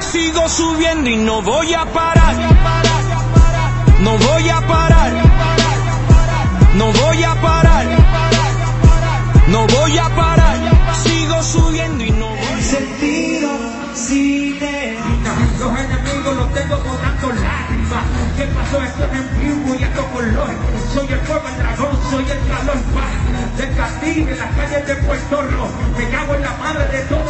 Sigo subiendo y no voy a parar. No voy a parar. No voy a parar. No voy a parar. Sigo subiendo y no voy a sentido cine. Los enemigos los tengo botando lágrimas. ¿Qué pasó? Esto es en vivo y esto color. Soy el fuego, el dragón, soy el calor. Del castillo en las calles de Puerto Rico. Me cago en la madre de todos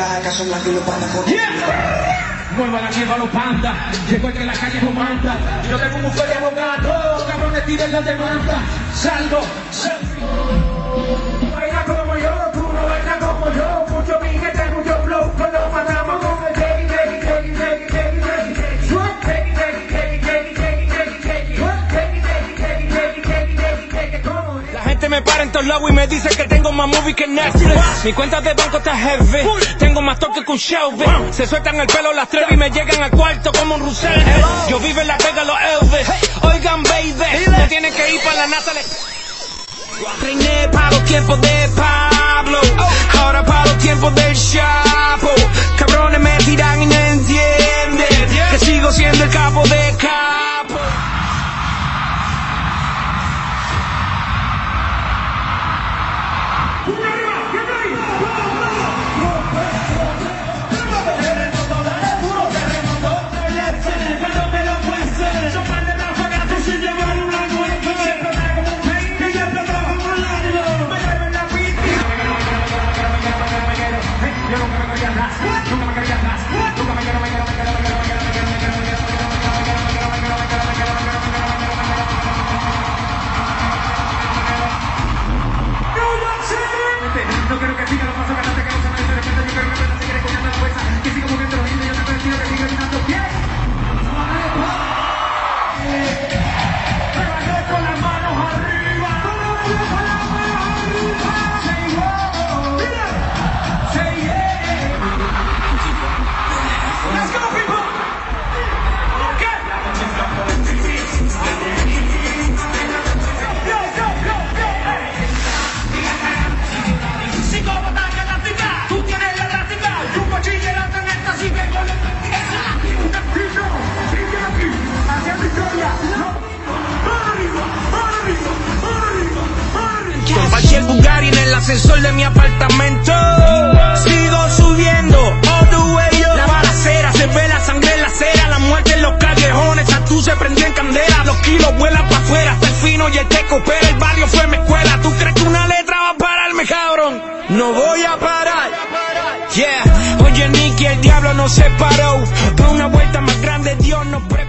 No le hagas caso a la que lo van a poner. Yeah. Mueva la chiva los pandas, llegó que la calle no manda. Yo tengo un bufete abogado, cabrones tiren la demanda. Salgo, salgo. Y me dice que tengo más movie que Netflix. Mi cuenta de banco está heavy. Tengo más toque que un Shelby. Se sueltan el pelo las tres y me llegan al cuarto como un Russell. Yo vivo en la Vega, los Elvis. Oigan, baby, me tienen que ir para la NASA. Reiné para los tiempos de Pablo. Ahora para los tiempos del Chapo. No quiero que siga los pasos ascensor de mi apartamento. Sigo subiendo, up. La balacera, se ve la sangre en la acera, la muerte en los callejones, tú se prendió en candela, los kilos vuelan para afuera, hasta el fino y el teco, pero el barrio fue mi escuela. ¿Tú crees que una letra va a pararme, cabrón? No voy a parar. Yeah, oye Nicky, el diablo nos separó. Pa' una vuelta más grande, Dios nos pre